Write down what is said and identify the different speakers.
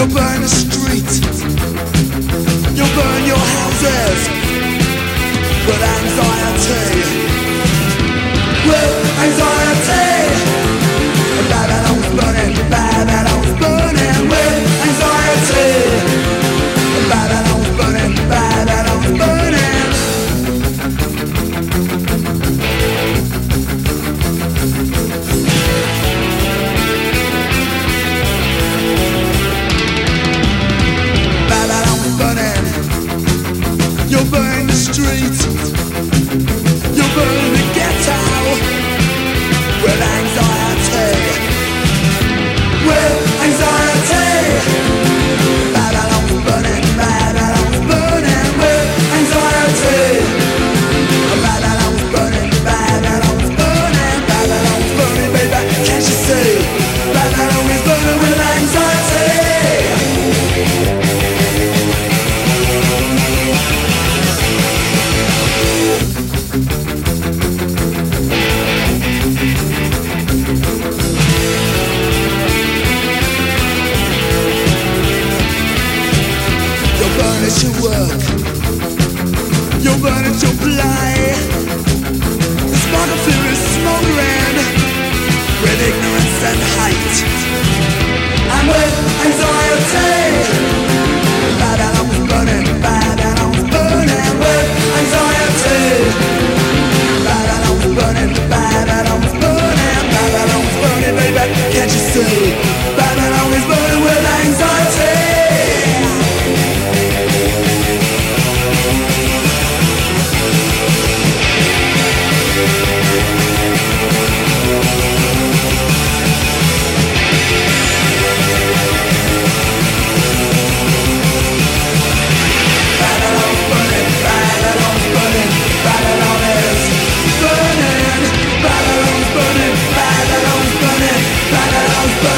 Speaker 1: You'll burn the street. You'll burn your houses. with anxiety. You're burning the streets. You're burning. you're gonna fly. life.